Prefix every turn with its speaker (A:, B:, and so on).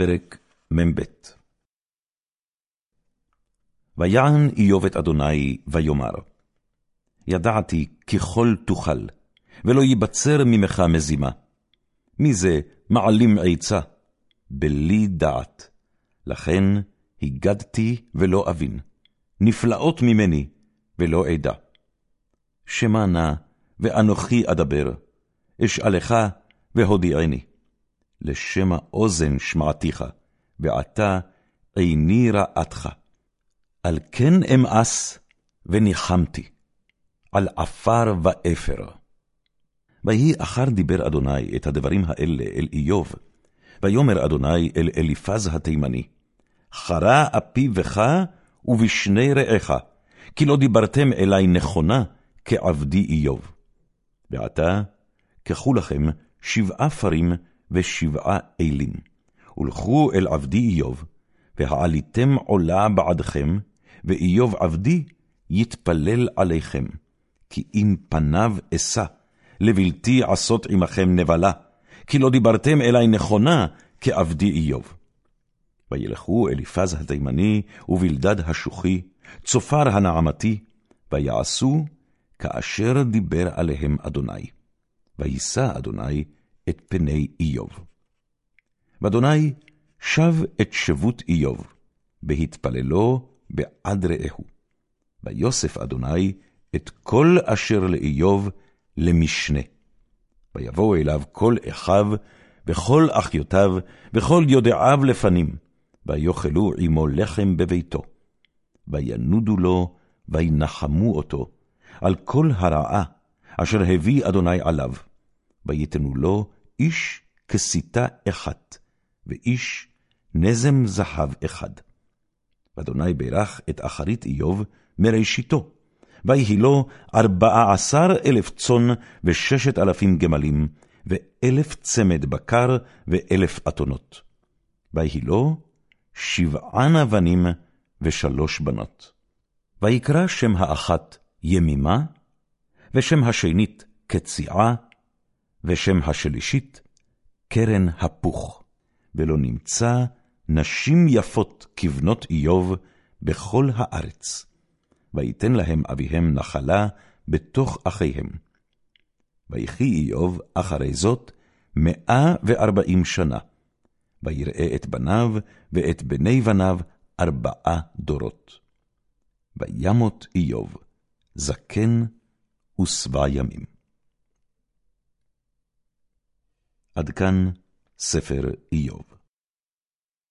A: פרק מ"ב ויען איוב את אדוני ויאמר, ידעתי ככל תוכל, ולא ייבצר ממך מזימה. מי זה מעלים עצה? בלי דעת. לכן הגדתי ולא אבין, נפלאות ממני ולא אדע. שמע נא, ואנוכי אדבר, אשאלך והודיעני. לשם האוזן שמעתיך, ועתה עיני ראתך. על כן אמאס וניחמתי, על עפר ואפר. ויהי אחר דיבר אדוני את הדברים האלה אל איוב, ויאמר אדוני אל אליפז התימני, חרה אפי בך ובשני רעך, כי לא דיברתם אלי נכונה כעבדי איוב. ועתה, קחו לכם שבעה פרים ושבעה אלים, ולכו אל עבדי איוב, והעליתם עולה בעדכם, ואיוב עבדי יתפלל עליכם, כי אם פניו אשא, לבלתי עשות עמכם נבלה, כי לא דיברתם אלי נכונה כעבדי איוב. וילכו אליפז התימני ובלדד השוחי, צופר הנעמתי, ויעשו כאשר דיבר עליהם אדוני. ויישא אדוני את פני איוב. ואדוני שב את שבות איוב, בהתפללו בעד רעהו. ויוסף אדוני את כל אשר לאיוב למשנה. ויבואו אליו כל אחיו, וכל אחיותיו, וכל יודעיו לפנים, ויאכלו עמו לחם בביתו. וינודו לו, וינחמו אותו, על כל הרעה אשר הביא אדוני עליו. ויתנו לו איש כסיתה אחת, ואיש נזם זהב אחד. ואדוני ברך את אחרית איוב מראשיתו, ויהי לו ארבעה עשר אלף צאן וששת אלפים גמלים, ואלף צמד בקר ואלף אתונות. ויהי לו שבעה נבנים ושלוש בנות. ויקרא שם האחת ימימה, ושם השנית קציעה, ושם השלישית קרן הפוך, ולא נמצא נשים יפות כבנות איוב בכל הארץ. ויתן להם אביהם נחלה בתוך אחיהם. ויחי איוב אחרי זאת מאה וארבעים שנה, ויראה את בניו ואת בני בניו ארבעה דורות. וימות איוב, זקן ושבע ימים. עד כאן ספר איוב.